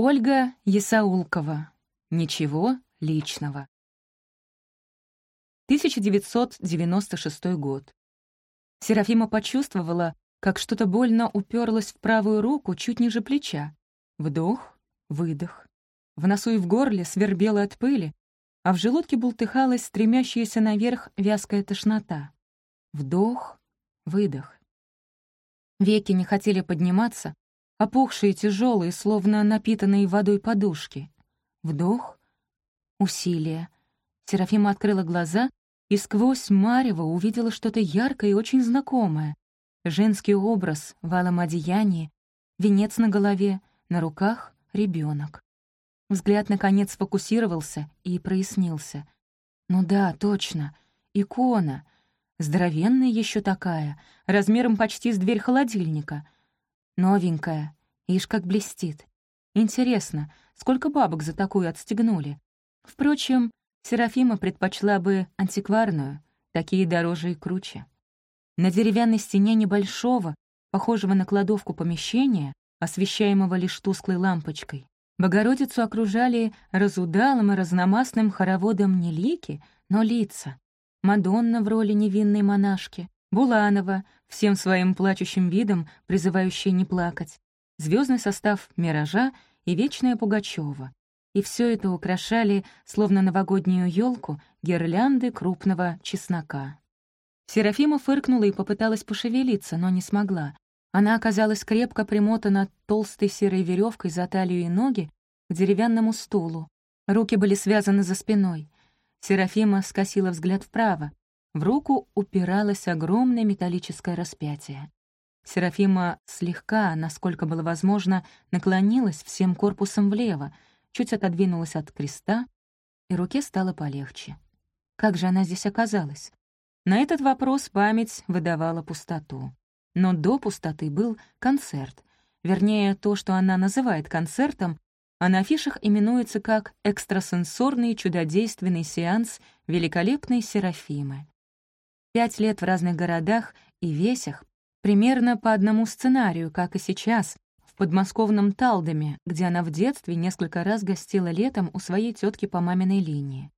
Ольга Ясаулкова. Ничего личного. 1996 год. Серафима почувствовала, как что-то больно уперлось в правую руку чуть ниже плеча. Вдох, выдох. В носу и в горле свербело от пыли, а в желудке бултыхалась стремящаяся наверх вязкая тошнота. Вдох, выдох. Веки не хотели подниматься, опухшие, тяжелые, словно напитанные водой подушки. Вдох, усилие. Серафима открыла глаза и сквозь марево увидела что-то яркое и очень знакомое. Женский образ в алом одеянии, венец на голове, на руках — ребенок. Взгляд, наконец, сфокусировался и прояснился. Ну да, точно, икона. Здоровенная еще такая, размером почти с дверь холодильника. Новенькая, ишь как блестит. Интересно, сколько бабок за такую отстегнули? Впрочем, Серафима предпочла бы антикварную, такие дороже и круче. На деревянной стене небольшого, похожего на кладовку помещения, освещаемого лишь тусклой лампочкой, Богородицу окружали разудалым и разномастным хороводом не лики, но лица. Мадонна в роли невинной монашки, Буланова, всем своим плачущим видом, призывающая не плакать, звездный состав «Миража» и вечная Пугачева. И все это украшали, словно новогоднюю елку, гирлянды крупного чеснока. Серафима фыркнула и попыталась пошевелиться, но не смогла. Она оказалась крепко примотана толстой серой веревкой за талию и ноги к деревянному стулу. Руки были связаны за спиной. Серафима скосила взгляд вправо. В руку упиралось огромное металлическое распятие. Серафима слегка, насколько было возможно, наклонилась всем корпусом влево, чуть отодвинулась от креста, и руке стало полегче. Как же она здесь оказалась? На этот вопрос память выдавала пустоту. Но до пустоты был концерт. Вернее, то, что она называет концертом, а на афишах именуется как «экстрасенсорный чудодейственный сеанс великолепной Серафимы». Пять лет в разных городах и весях, примерно по одному сценарию, как и сейчас, в подмосковном Талдоме, где она в детстве несколько раз гостила летом у своей тетки по маминой линии.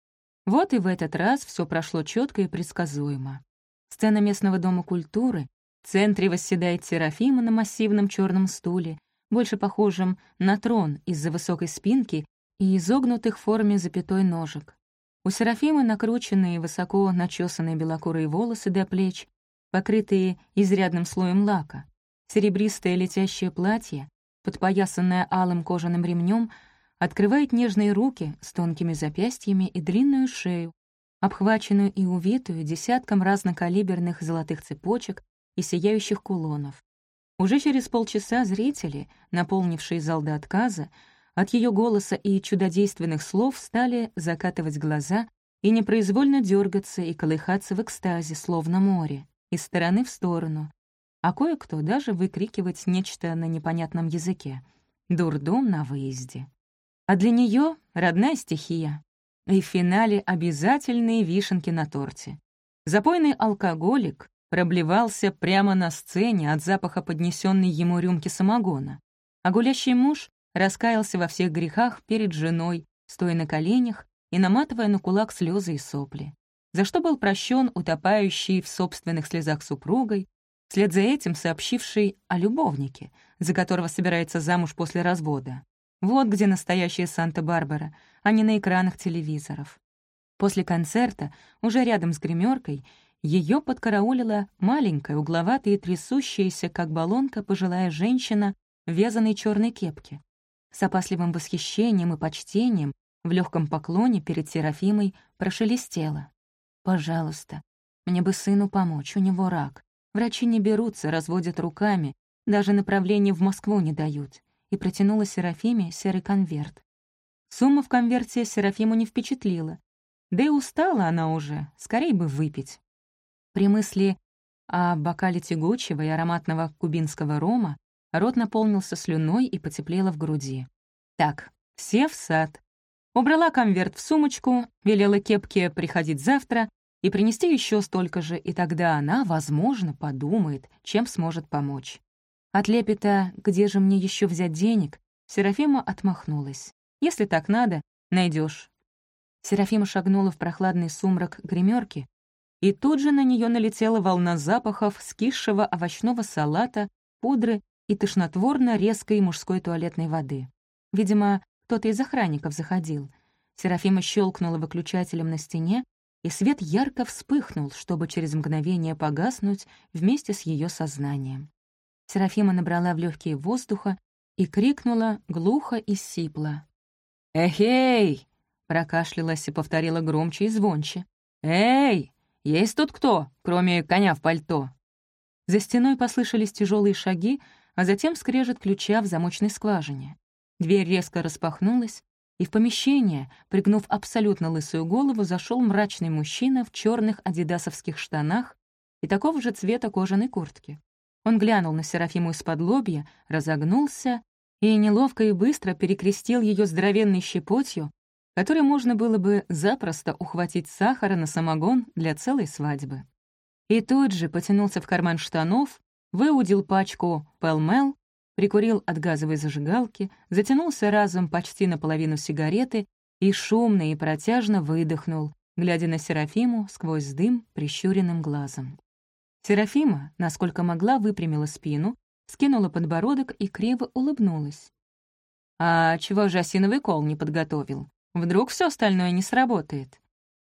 Вот и в этот раз все прошло четко и предсказуемо. Сцена местного дома культуры, в центре восседает Серафима на массивном черном стуле, больше похожем на трон из-за высокой спинки и изогнутых в форме запятой ножек. У Серафимы накрученные высоко начесанные белокурые волосы до плеч, покрытые изрядным слоем лака, серебристое летящее платье, подпоясанное алым кожаным ремнем, открывает нежные руки с тонкими запястьями и длинную шею, обхваченную и увитую десятком разнокалиберных золотых цепочек, и сияющих кулонов. Уже через полчаса зрители, наполнившие зал до отказа, от ее голоса и чудодейственных слов стали закатывать глаза и непроизвольно дергаться и колыхаться в экстазе, словно море, из стороны в сторону, а кое-кто даже выкрикивать нечто на непонятном языке. Дурдом на выезде. А для нее родная стихия. И в финале обязательные вишенки на торте. Запойный алкоголик, проблевался прямо на сцене от запаха поднесенной ему рюмки самогона, а гулящий муж раскаялся во всех грехах перед женой, стоя на коленях и наматывая на кулак слезы и сопли, за что был прощен утопающий в собственных слезах супругой, вслед за этим сообщивший о любовнике, за которого собирается замуж после развода. Вот где настоящая Санта-Барбара, а не на экранах телевизоров. После концерта, уже рядом с гримеркой, ее подкараулила маленькая, угловатая и трясущаяся, как баллонка, пожилая женщина в вязаной черной кепке. С опасливым восхищением и почтением в легком поклоне перед Серафимой прошелестела. «Пожалуйста, мне бы сыну помочь, у него рак. Врачи не берутся, разводят руками, даже направление в Москву не дают». И протянула Серафиме серый конверт. Сумма в конверте Серафиму не впечатлила. Да и устала она уже, скорее бы выпить. При мысли о бокале тягучего и ароматного кубинского рома рот наполнился слюной и потеплело в груди. Так, все в сад. Убрала конверт в сумочку, велела кепке приходить завтра и принести еще столько же, и тогда она, возможно, подумает, чем сможет помочь. От лепета «где же мне еще взять денег?» Серафима отмахнулась. «Если так надо, найдешь. Серафима шагнула в прохладный сумрак гримерки, и тут же на нее налетела волна запахов скисшего овощного салата, пудры и тошнотворно резкой мужской туалетной воды. Видимо, кто-то из охранников заходил. Серафима щелкнула выключателем на стене, и свет ярко вспыхнул, чтобы через мгновение погаснуть вместе с ее сознанием. Серафима набрала в легкие воздуха и крикнула глухо и сипло. «Эхей!» — прокашлялась и повторила громче и звонче. «Эй! Есть тут кто, кроме коня в пальто?» За стеной послышались тяжелые шаги, а затем скрежет ключа в замочной скважине. Дверь резко распахнулась, и в помещение, пригнув абсолютно лысую голову, зашел мрачный мужчина в черных адидасовских штанах и такого же цвета кожаной куртки. Он глянул на Серафиму из-под лобья, разогнулся и неловко и быстро перекрестил ее здоровенной щепотью, которой можно было бы запросто ухватить сахара на самогон для целой свадьбы. И тут же потянулся в карман штанов, выудил пачку пелмел, прикурил от газовой зажигалки, затянулся разом почти наполовину сигареты и шумно и протяжно выдохнул, глядя на Серафиму сквозь дым прищуренным глазом. Серафима, насколько могла, выпрямила спину, скинула подбородок и криво улыбнулась. «А чего же осиновый кол не подготовил? Вдруг все остальное не сработает?»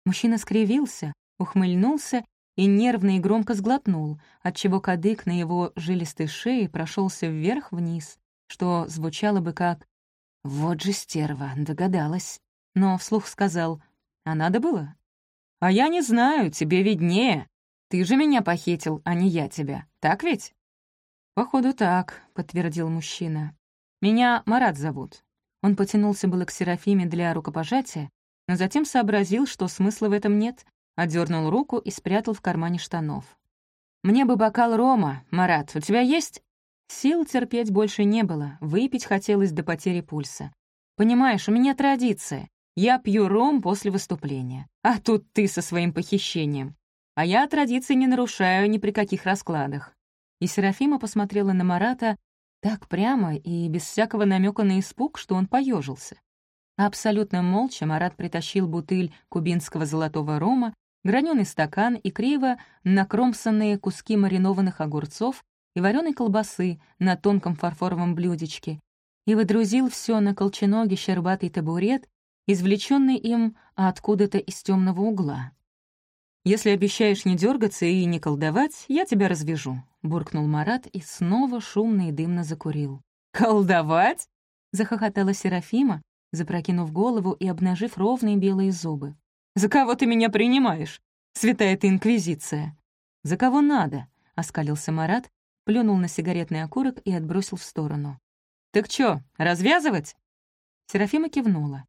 Мужчина скривился, ухмыльнулся и нервно и громко сглотнул, отчего кадык на его жилистой шее прошелся вверх-вниз, что звучало бы как «Вот же стерва, догадалась». Но вслух сказал «А надо было?» «А я не знаю, тебе виднее. Ты же меня похитил, а не я тебя, так ведь?» «Походу, так», — подтвердил мужчина. «Меня Марат зовут». Он потянулся было к Серафиме для рукопожатия, но затем сообразил, что смысла в этом нет, отдернул руку и спрятал в кармане штанов. «Мне бы бокал рома, Марат, у тебя есть?» Сил терпеть больше не было, выпить хотелось до потери пульса. «Понимаешь, у меня традиция. Я пью ром после выступления, а тут ты со своим похищением. А я традиции не нарушаю ни при каких раскладах и Серафима посмотрела на Марата так прямо и без всякого намека на испуг, что он поежился. Абсолютно молча Марат притащил бутыль кубинского золотого рома, граненый стакан и криво накромсанные куски маринованных огурцов и вареной колбасы на тонком фарфоровом блюдечке и выдрузил все на колченогий щербатый табурет, извлеченный им откуда-то из темного угла. «Если обещаешь не дергаться и не колдовать, я тебя развяжу», — буркнул Марат и снова шумно и дымно закурил. «Колдовать?» — захохотала Серафима, запрокинув голову и обнажив ровные белые зубы. «За кого ты меня принимаешь? Святая ты инквизиция!» «За кого надо?» — оскалился Марат, плюнул на сигаретный окурок и отбросил в сторону. «Так чё, развязывать?» Серафима кивнула.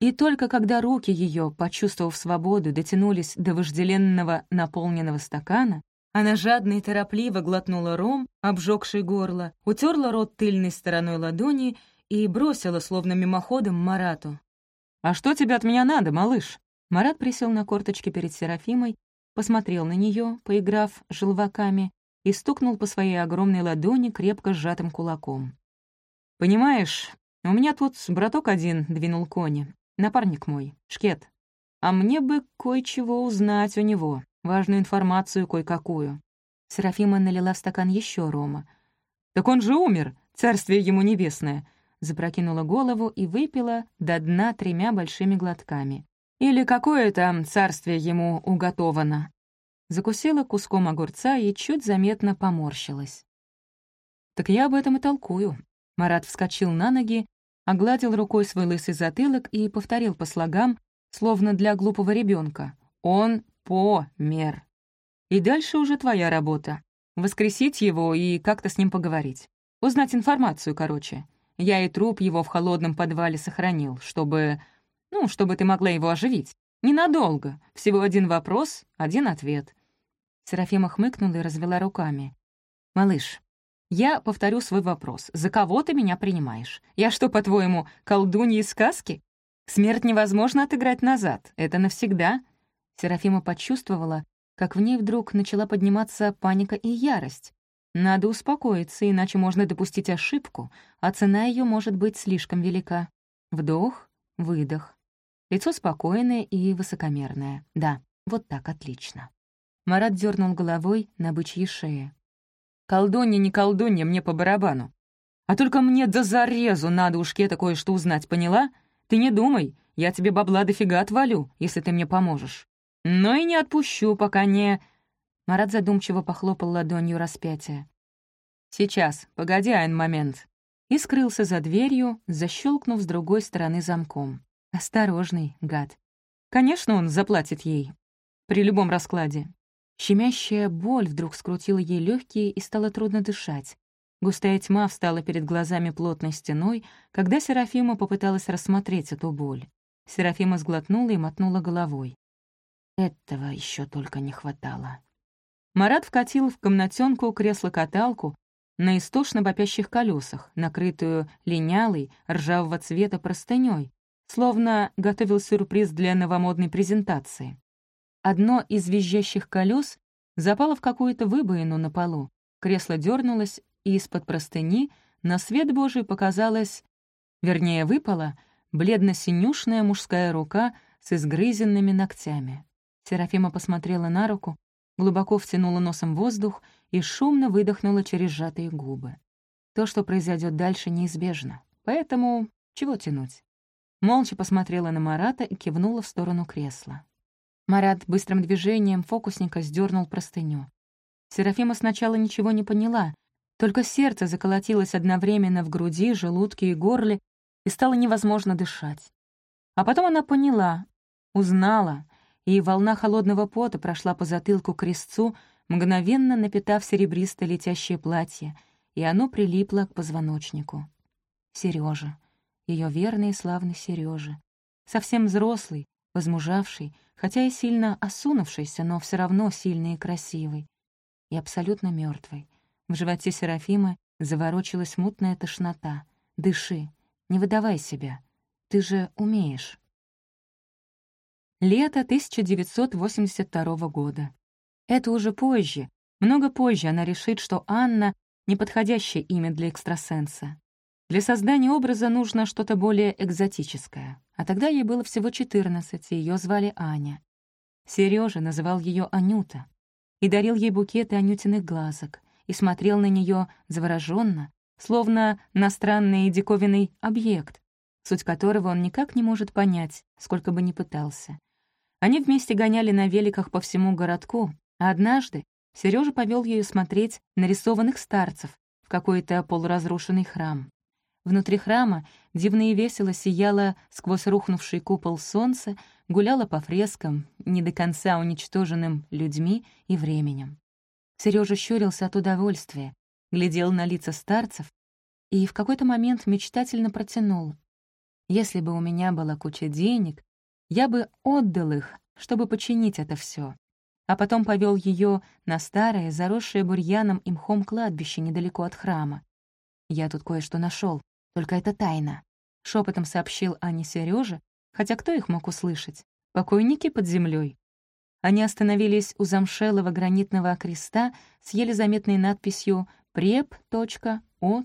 И только когда руки ее, почувствовав свободу, дотянулись до вожделенного наполненного стакана, она жадно и торопливо глотнула ром, обжегший горло, утерла рот тыльной стороной ладони и бросила, словно мимоходом, Марату. «А что тебе от меня надо, малыш?» Марат присел на корточки перед Серафимой, посмотрел на нее, поиграв желваками, и стукнул по своей огромной ладони крепко сжатым кулаком. «Понимаешь, у меня тут браток один двинул кони. Напарник мой, Шкет. А мне бы кое-чего узнать у него, важную информацию кое-какую». Серафима налила в стакан еще рома. «Так он же умер, царствие ему небесное!» Запрокинула голову и выпила до дна тремя большими глотками. «Или какое там царствие ему уготовано?» Закусила куском огурца и чуть заметно поморщилась. «Так я об этом и толкую». Марат вскочил на ноги огладил рукой свой лысый затылок и повторил по слогам, словно для глупого ребенка. «Он помер». И дальше уже твоя работа. Воскресить его и как-то с ним поговорить. Узнать информацию, короче. Я и труп его в холодном подвале сохранил, чтобы... Ну, чтобы ты могла его оживить. Ненадолго. Всего один вопрос, один ответ. Серафима хмыкнула и развела руками. «Малыш, я повторю свой вопрос. За кого ты меня принимаешь? Я что, по-твоему, колдунья из сказки? Смерть невозможно отыграть назад. Это навсегда. Серафима почувствовала, как в ней вдруг начала подниматься паника и ярость. Надо успокоиться, иначе можно допустить ошибку, а цена ее может быть слишком велика. Вдох, выдох. Лицо спокойное и высокомерное. Да, вот так отлично. Марат дернул головой на бычьей шее. «Колдунья, не колдунья, мне по барабану. А только мне до зарезу надо уж кое кое-что узнать, поняла? Ты не думай, я тебе бабла дофига отвалю, если ты мне поможешь. Но и не отпущу, пока не...» Марат задумчиво похлопал ладонью распятие. «Сейчас, погоди один момент». И скрылся за дверью, защелкнув с другой стороны замком. Осторожный, гад. Конечно, он заплатит ей. При любом раскладе. Щемящая боль вдруг скрутила ей легкие и стало трудно дышать. Густая тьма встала перед глазами плотной стеной, когда Серафима попыталась рассмотреть эту боль. Серафима сглотнула и мотнула головой. Этого еще только не хватало. Марат вкатил в комнатенку кресло-каталку на истошно вопящих колесах, накрытую линялой, ржавого цвета простыней, словно готовил сюрприз для новомодной презентации. Одно из визжащих колес запало в какую-то выбоину на полу. Кресло дернулось, и из-под простыни на свет Божий показалась, вернее, выпала, бледно-синюшная мужская рука с изгрызенными ногтями. Серафима посмотрела на руку, глубоко втянула носом воздух и шумно выдохнула через сжатые губы. То, что произойдет дальше, неизбежно, поэтому чего тянуть? Молча посмотрела на Марата и кивнула в сторону кресла. Марат быстрым движением фокусника сдернул простыню. Серафима сначала ничего не поняла, только сердце заколотилось одновременно в груди, желудке и горле, и стало невозможно дышать. А потом она поняла, узнала, и волна холодного пота прошла по затылку к резцу, мгновенно напитав серебристо летящее платье, и оно прилипло к позвоночнику. Сережа, ее верный и славный Сережа, совсем взрослый, возмужавший, хотя и сильно осунувшийся, но все равно сильный и красивый, и абсолютно мертвый. В животе Серафимы заворочилась мутная тошнота. «Дыши, не выдавай себя. Ты же умеешь». Лето 1982 года. Это уже позже, много позже она решит, что Анна — неподходящее имя для экстрасенса. Для создания образа нужно что-то более экзотическое. А тогда ей было всего 14, и ее звали Аня. Сережа называл ее Анюта и дарил ей букеты анютиных глазок и смотрел на нее завороженно, словно на странный диковинный объект, суть которого он никак не может понять, сколько бы ни пытался. Они вместе гоняли на великах по всему городку, а однажды Сережа повел ее смотреть нарисованных старцев в какой-то полуразрушенный храм. Внутри храма дивно и весело сияло сквозь рухнувший купол солнца, гуляло по фрескам, не до конца уничтоженным людьми и временем. Сережа щурился от удовольствия, глядел на лица старцев и в какой-то момент мечтательно протянул. «Если бы у меня была куча денег, я бы отдал их, чтобы починить это все. А потом повел ее на старое, заросшее бурьяном и мхом кладбище недалеко от храма. Я тут кое-что нашел, только это тайна. Шепотом сообщил Ане Сереже, хотя кто их мог услышать? Покойники под землей. Они остановились у замшелого гранитного креста с еле заметной надписью «Преп.О.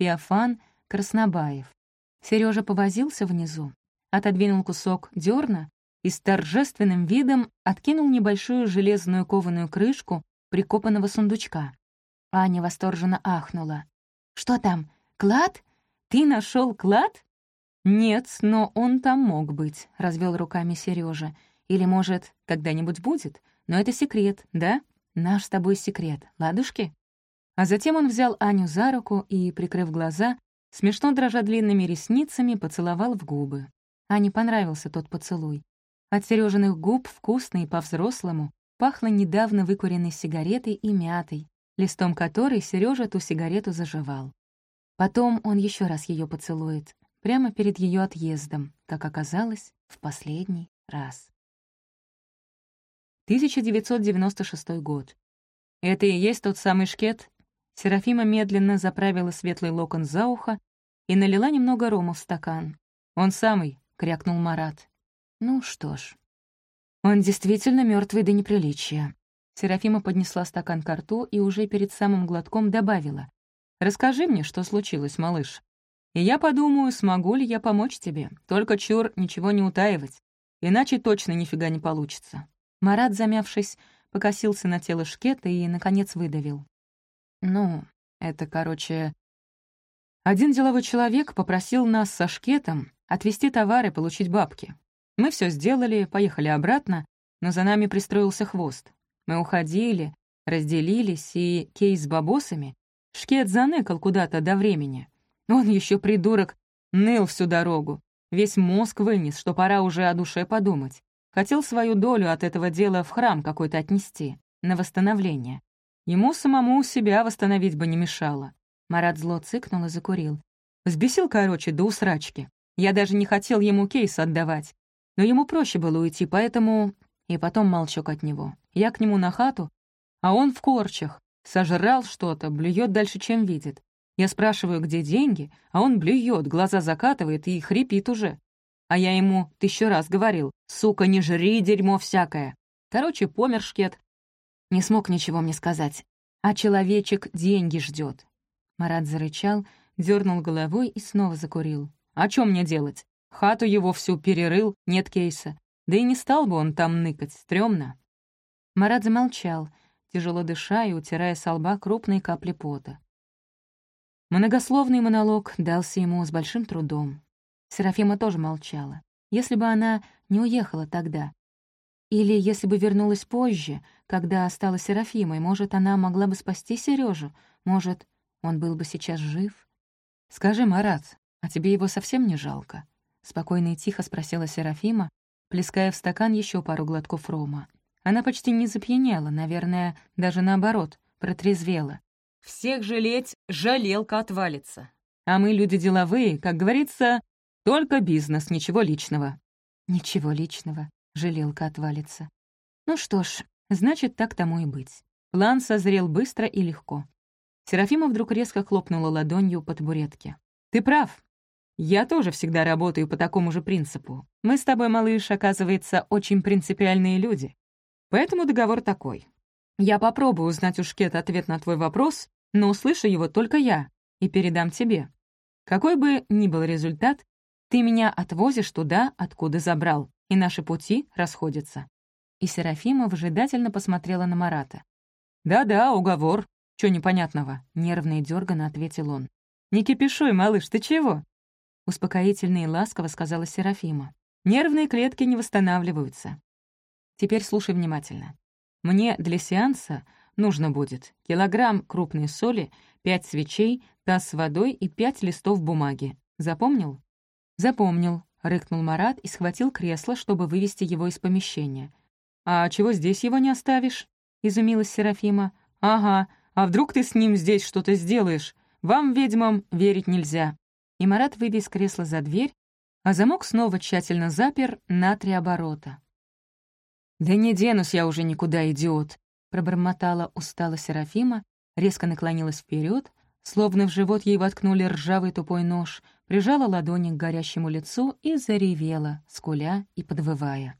Феофан Краснобаев». Сережа повозился внизу, отодвинул кусок дерна и с торжественным видом откинул небольшую железную кованую крышку прикопанного сундучка. Аня восторженно ахнула. «Что там, клад? Ты нашел клад?» «Нет, но он там мог быть», — развел руками Сережа. «Или, может, когда-нибудь будет? Но это секрет, да? Наш с тобой секрет, ладушки?» А затем он взял Аню за руку и, прикрыв глаза, смешно дрожа длинными ресницами, поцеловал в губы. Ане понравился тот поцелуй. От Сережиных губ вкусно и по-взрослому пахло недавно выкуренной сигаретой и мятой, листом которой Сережа ту сигарету заживал. Потом он еще раз ее поцелует, прямо перед ее отъездом, как оказалось, в последний раз. 1996 год. Это и есть тот самый шкет? Серафима медленно заправила светлый локон за ухо и налила немного рома в стакан. Он самый, — крякнул Марат. «Ну что ж, он действительно мертвый до неприличия». Серафима поднесла стакан к рту и уже перед самым глотком добавила. «Расскажи мне, что случилось, малыш. И я подумаю, смогу ли я помочь тебе. Только чур ничего не утаивать, иначе точно нифига не получится». Марат, замявшись, покосился на тело шкета и, наконец, выдавил. «Ну, это, короче...» Один деловой человек попросил нас со шкетом отвезти товары, получить бабки. Мы все сделали, поехали обратно, но за нами пристроился хвост. Мы уходили, разделились, и кейс с бабосами шкет заныкал куда-то до времени. Он еще придурок, ныл всю дорогу. Весь мозг вынес, что пора уже о душе подумать. Хотел свою долю от этого дела в храм какой-то отнести, на восстановление. Ему самому себя восстановить бы не мешало. Марат зло цыкнул и закурил. Взбесил, короче, до усрачки. Я даже не хотел ему кейс отдавать. Но ему проще было уйти, поэтому... И потом молчок от него. Я к нему на хату, а он в корчах. Сожрал что-то, блюет дальше, чем видит. Я спрашиваю, где деньги, а он блюет, глаза закатывает и хрипит уже. А я ему тысячу раз говорил, сука, не жри дерьмо всякое. Короче, помер шкет. Не смог ничего мне сказать. А человечек деньги ждет. Марат зарычал, дернул головой и снова закурил. А что мне делать? Хату его всю перерыл, нет кейса. Да и не стал бы он там ныкать, стрёмно. Марат замолчал, тяжело дыша и утирая со лба крупные капли пота. Многословный монолог дался ему с большим трудом. Серафима тоже молчала. Если бы она не уехала тогда, или если бы вернулась позже, когда стала Серафимой, может, она могла бы спасти Сережу, может, он был бы сейчас жив? «Скажи, Марат, а тебе его совсем не жалко?» Спокойно и тихо спросила Серафима, плеская в стакан еще пару глотков рома. Она почти не запьянела, наверное, даже наоборот, протрезвела. «Всех жалеть, жалелка отвалится. А мы люди деловые, как говорится, только бизнес, ничего личного». «Ничего личного», — жалелка отвалится. «Ну что ж, значит, так тому и быть». План созрел быстро и легко. Серафима вдруг резко хлопнула ладонью по табуретке. «Ты прав. Я тоже всегда работаю по такому же принципу. Мы с тобой, малыш, оказывается, очень принципиальные люди. Поэтому договор такой. Я попробую узнать у Шкет ответ на твой вопрос, но услышу его только я и передам тебе. Какой бы ни был результат, ты меня отвозишь туда, откуда забрал, и наши пути расходятся». И Серафима выжидательно посмотрела на Марата. «Да-да, уговор. Чё непонятного?» — нервно и дёрганно ответил он. «Не кипишуй, малыш, ты чего?» Успокоительно и ласково сказала Серафима. «Нервные клетки не восстанавливаются. Теперь слушай внимательно. Мне для сеанса нужно будет килограмм крупной соли, пять свечей, таз с водой и пять листов бумаги. Запомнил?» «Запомнил», — рыкнул Марат и схватил кресло, чтобы вывести его из помещения. «А чего здесь его не оставишь?» — изумилась Серафима. «Ага, а вдруг ты с ним здесь что-то сделаешь? Вам, ведьмам, верить нельзя». И Марат вывез кресло за дверь, а замок снова тщательно запер на три оборота. «Да не денусь я уже никуда, идиот!» — пробормотала устало Серафима, резко наклонилась вперед, словно в живот ей воткнули ржавый тупой нож, прижала ладони к горящему лицу и заревела, скуля и подвывая.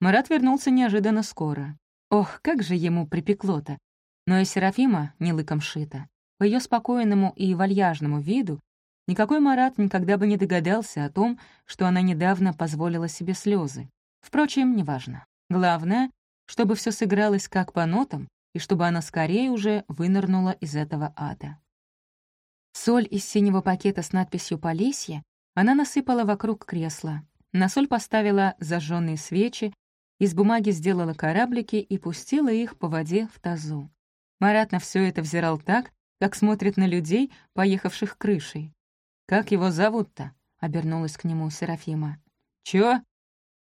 Марат вернулся неожиданно скоро. Ох, как же ему припекло-то! Но и Серафима не лыком шита. По ее спокойному и вальяжному виду никакой Марат никогда бы не догадался о том, что она недавно позволила себе слезы. Впрочем, неважно. Главное, чтобы все сыгралось как по нотам, и чтобы она скорее уже вынырнула из этого ада. Соль из синего пакета с надписью «Полесье» она насыпала вокруг кресла. На соль поставила зажженные свечи, из бумаги сделала кораблики и пустила их по воде в тазу. Марат на все это взирал так, как смотрит на людей, поехавших крышей. «Как его зовут-то?» — обернулась к нему Серафима. «Чё?»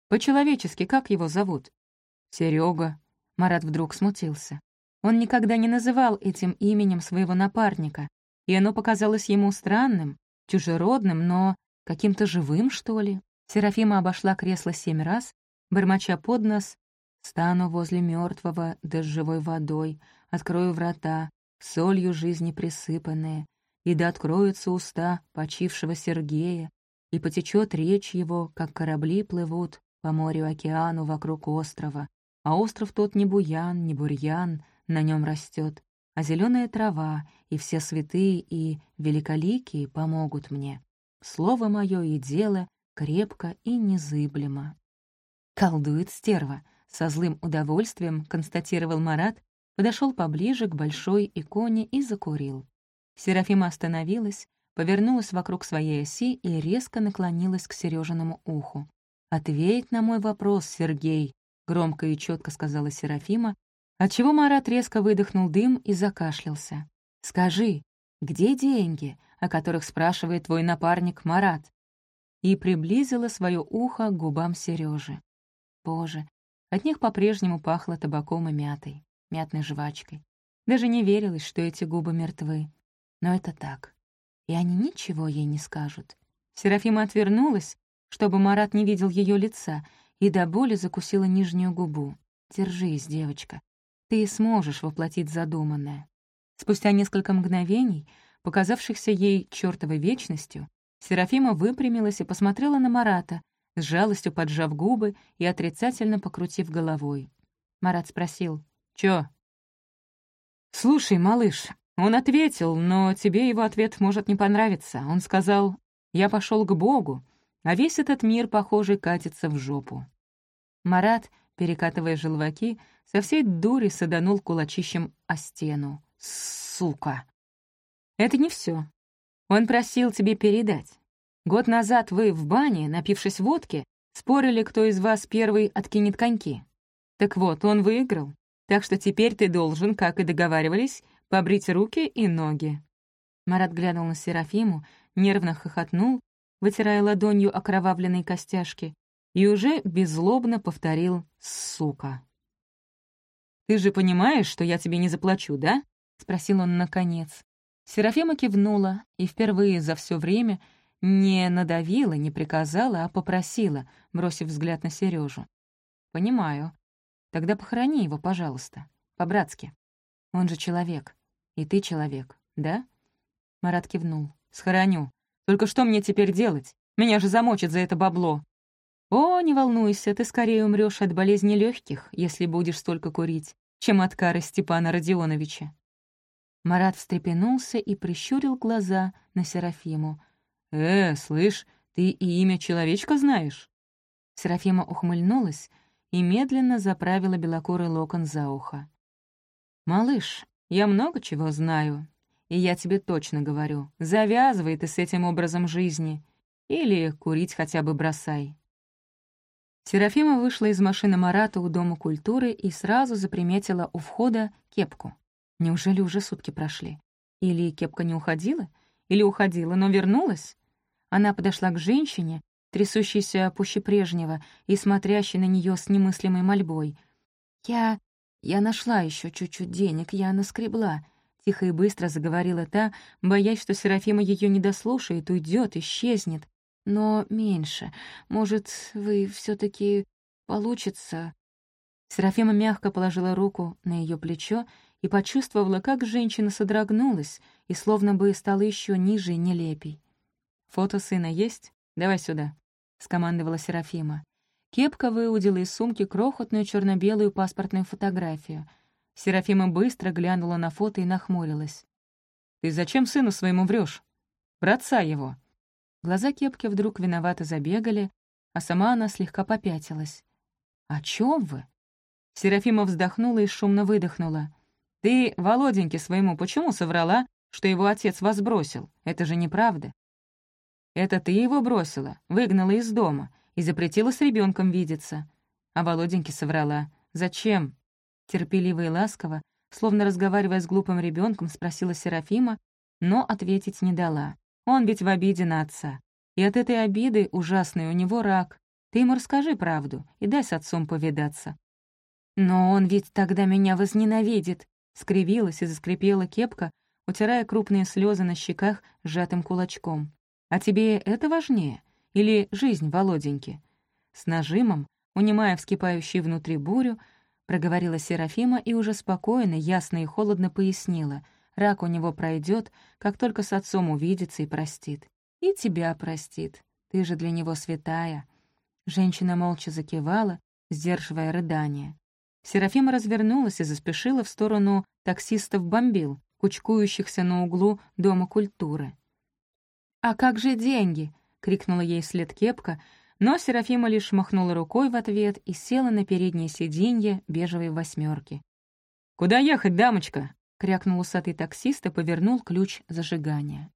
По-человечески, как его зовут? Серега. Марат вдруг смутился. Он никогда не называл этим именем своего напарника, и оно показалось ему странным, чужеродным, но каким-то живым, что ли. Серафима обошла кресло семь раз, бормоча под нос «Стану возле мертвого дождевой водой, открою врата, солью жизни присыпанные, и да откроются уста почившего Сергея, и потечет речь его, как корабли плывут по морю-океану вокруг острова, а остров тот не буян, не бурьян, на нем растет, а зеленая трава, и все святые и великоликие помогут мне. Слово мое и дело крепко и незыблемо. Колдует стерва, со злым удовольствием констатировал Марат, подошел поближе к большой иконе и закурил. Серафима остановилась, повернулась вокруг своей оси и резко наклонилась к Сережиному уху. «Ответь на мой вопрос, Сергей», — громко и четко сказала Серафима, отчего Марат резко выдохнул дым и закашлялся. «Скажи, где деньги, о которых спрашивает твой напарник Марат?» И приблизила свое ухо к губам Сережи. Боже, от них по-прежнему пахло табаком и мятой, мятной жвачкой. Даже не верилось, что эти губы мертвы. Но это так. И они ничего ей не скажут. Серафима отвернулась, чтобы Марат не видел ее лица, и до боли закусила нижнюю губу. «Держись, девочка. Ты сможешь воплотить задуманное». Спустя несколько мгновений, показавшихся ей чертовой вечностью, Серафима выпрямилась и посмотрела на Марата, с жалостью поджав губы и отрицательно покрутив головой. Марат спросил, «Чё?» «Слушай, малыш, он ответил, но тебе его ответ может не понравиться. Он сказал, «Я пошел к Богу, а весь этот мир, похоже, катится в жопу». Марат, перекатывая желваки, со всей дури саданул кулачищем о стену. «Сука!» «Это не все. Он просил тебе передать. Год назад вы в бане, напившись водки, спорили, кто из вас первый откинет коньки. Так вот, он выиграл, так что теперь ты должен, как и договаривались, побрить руки и ноги». Марат глянул на Серафиму, нервно хохотнул, вытирая ладонью окровавленные костяшки, и уже беззлобно повторил «сука». «Ты же понимаешь, что я тебе не заплачу, да?» — спросил он наконец. Серафима кивнула и впервые за все время не надавила, не приказала, а попросила, бросив взгляд на Сережу. «Понимаю. Тогда похорони его, пожалуйста. По-братски. Он же человек. И ты человек, да?» Марат кивнул. «Схороню. Только что мне теперь делать? Меня же замочат за это бабло». «О, не волнуйся, ты скорее умрешь от болезни легких, если будешь столько курить, чем от кары Степана Родионовича». Марат встрепенулся и прищурил глаза на Серафиму. «Э, слышь, ты и имя человечка знаешь?» Серафима ухмыльнулась и медленно заправила белокурый локон за ухо. «Малыш, я много чего знаю, и я тебе точно говорю, завязывай ты с этим образом жизни или курить хотя бы бросай». Серафима вышла из машины Марата у Дома культуры и сразу заприметила у входа кепку. Неужели уже сутки прошли? Или кепка не уходила? Или уходила, но вернулась? Она подошла к женщине, трясущейся пуще прежнего и смотрящей на нее с немыслимой мольбой. «Я... я нашла еще чуть-чуть денег, я наскребла», — тихо и быстро заговорила та, боясь, что Серафима ее не дослушает, уйдет, исчезнет. «Но меньше. Может, вы все таки получится...» Серафима мягко положила руку на ее плечо и почувствовала, как женщина содрогнулась и словно бы стала еще ниже и нелепей. «Фото сына есть? Давай сюда», — скомандовала Серафима. Кепка выудила из сумки крохотную черно белую паспортную фотографию. Серафима быстро глянула на фото и нахмурилась. «Ты зачем сыну своему врешь? Братца его!» Глаза Кепки вдруг виновато забегали, а сама она слегка попятилась. «О чем вы?» Серафима вздохнула и шумно выдохнула. «Ты Володеньке своему почему соврала, что его отец вас бросил? Это же неправда. Это ты его бросила, выгнала из дома и запретила с ребенком видеться. А Володеньке соврала. Зачем? Терпеливо и ласково, словно разговаривая с глупым ребенком, спросила Серафима, но ответить не дала. Он ведь в обиде на отца. И от этой обиды ужасный у него рак. Ты ему расскажи правду и дай с отцом повидаться. «Но он ведь тогда меня возненавидит», — скривилась и заскрипела кепка, утирая крупные слезы на щеках сжатым кулачком. А тебе это важнее? Или жизнь Володеньки?» С нажимом, унимая вскипающую внутри бурю, проговорила Серафима и уже спокойно, ясно и холодно пояснила. Рак у него пройдет, как только с отцом увидится и простит. И тебя простит. Ты же для него святая. Женщина молча закивала, сдерживая рыдание. Серафима развернулась и заспешила в сторону таксистов бомбил, кучкующихся на углу Дома культуры. «А как же деньги?» — крикнула ей след кепка, но Серафима лишь махнула рукой в ответ и села на переднее сиденье бежевой восьмерки. «Куда ехать, дамочка?» — крякнул усатый таксист и повернул ключ зажигания.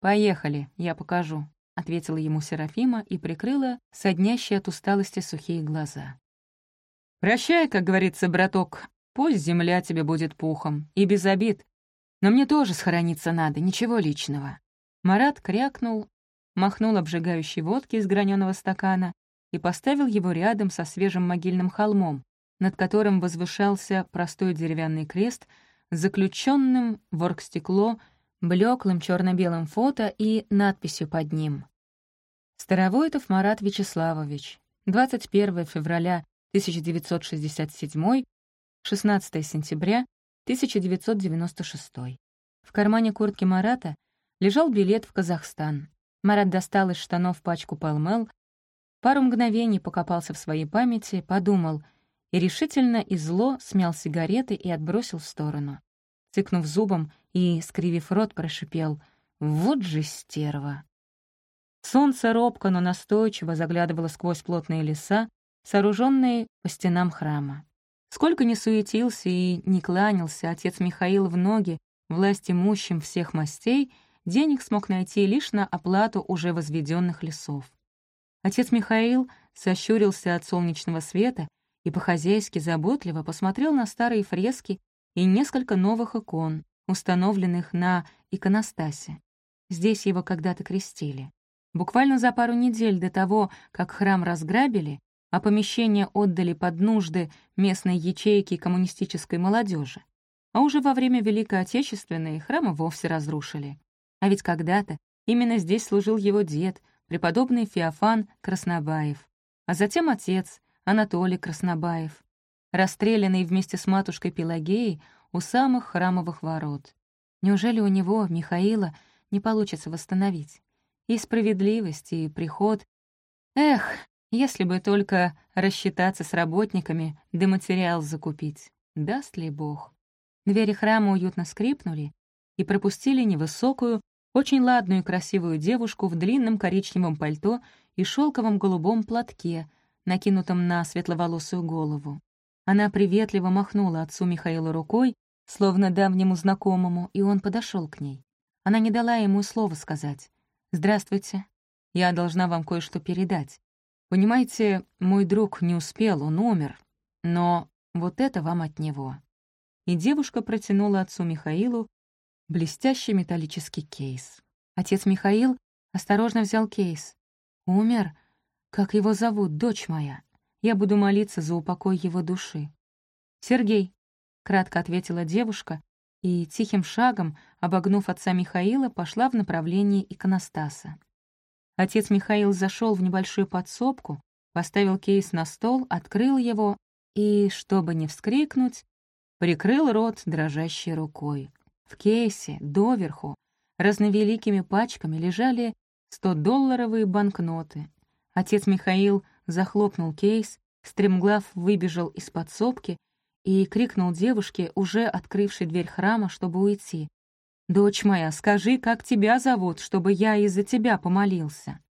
«Поехали, я покажу», — ответила ему Серафима и прикрыла соднящие от усталости сухие глаза. «Прощай, как говорится, браток, пусть земля тебе будет пухом, и без обид. Но мне тоже схорониться надо, ничего личного». Марат крякнул, махнул обжигающей водки из граненого стакана и поставил его рядом со свежим могильным холмом, над которым возвышался простой деревянный крест заключенным в оргстекло блеклым черно-белым фото и надписью под ним. Старовойтов Марат Вячеславович, 21 февраля 1967, 16 сентября 1996. В кармане куртки Марата лежал билет в Казахстан. Марат достал из штанов пачку палмел, пару мгновений покопался в своей памяти, подумал и решительно и зло смял сигареты и отбросил в сторону. Цыкнув зубом и, скривив рот, прошипел «Вот же стерва!». Солнце робко, но настойчиво заглядывало сквозь плотные леса, сооруженные по стенам храма. Сколько ни суетился и не кланялся отец Михаил в ноги власть имущим всех мастей, денег смог найти лишь на оплату уже возведенных лесов. Отец Михаил сощурился от солнечного света и по-хозяйски заботливо посмотрел на старые фрески и несколько новых икон, установленных на иконостасе. Здесь его когда-то крестили. Буквально за пару недель до того, как храм разграбили, а помещение отдали под нужды местной ячейки коммунистической молодежи. А уже во время Великой Отечественной храмы вовсе разрушили. А ведь когда-то именно здесь служил его дед, преподобный Феофан Краснобаев, а затем отец Анатолий Краснобаев, расстрелянный вместе с матушкой Пелагеей у самых храмовых ворот. Неужели у него, Михаила, не получится восстановить? И справедливость, и приход. Эх, если бы только рассчитаться с работниками, да материал закупить. Даст ли Бог? Двери храма уютно скрипнули и пропустили невысокую, очень ладную и красивую девушку в длинном коричневом пальто и шелковом голубом платке, накинутом на светловолосую голову. Она приветливо махнула отцу Михаила рукой, словно давнему знакомому, и он подошел к ней. Она не дала ему слова сказать. «Здравствуйте. Я должна вам кое-что передать. Понимаете, мой друг не успел, он умер. Но вот это вам от него». И девушка протянула отцу Михаилу блестящий металлический кейс. Отец Михаил осторожно взял кейс. «Умер? Как его зовут, дочь моя?» Я буду молиться за упокой его души. «Сергей», — кратко ответила девушка, и тихим шагом, обогнув отца Михаила, пошла в направлении иконостаса. Отец Михаил зашел в небольшую подсобку, поставил кейс на стол, открыл его и, чтобы не вскрикнуть, прикрыл рот дрожащей рукой. В кейсе, доверху, разновеликими пачками лежали 100-долларовые банкноты. Отец Михаил захлопнул кейс, стремглав выбежал из подсобки и крикнул девушке, уже открывшей дверь храма, чтобы уйти. «Дочь моя, скажи, как тебя зовут, чтобы я из-за тебя помолился?»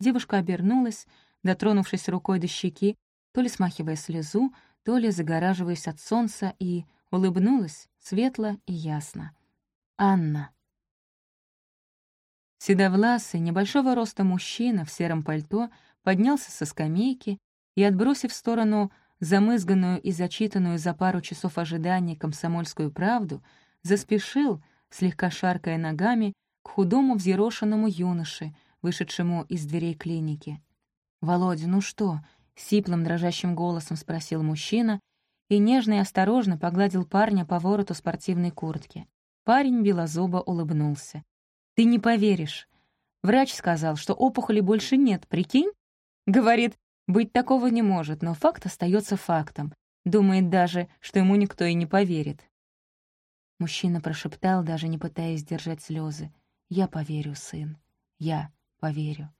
Девушка обернулась, дотронувшись рукой до щеки, то ли смахивая слезу, то ли загораживаясь от солнца, и улыбнулась светло и ясно. «Анна». Седовласый, небольшого роста мужчина в сером пальто — поднялся со скамейки и, отбросив в сторону замызганную и зачитанную за пару часов ожидания комсомольскую правду, заспешил, слегка шаркая ногами, к худому взъерошенному юноше, вышедшему из дверей клиники. «Володя, ну что?» — сиплым дрожащим голосом спросил мужчина и нежно и осторожно погладил парня по вороту спортивной куртки. Парень белозубо улыбнулся. «Ты не поверишь. Врач сказал, что опухоли больше нет, прикинь?» Говорит, быть такого не может, но факт остается фактом. Думает даже, что ему никто и не поверит. Мужчина прошептал, даже не пытаясь сдержать слезы. «Я поверю, сын. Я поверю».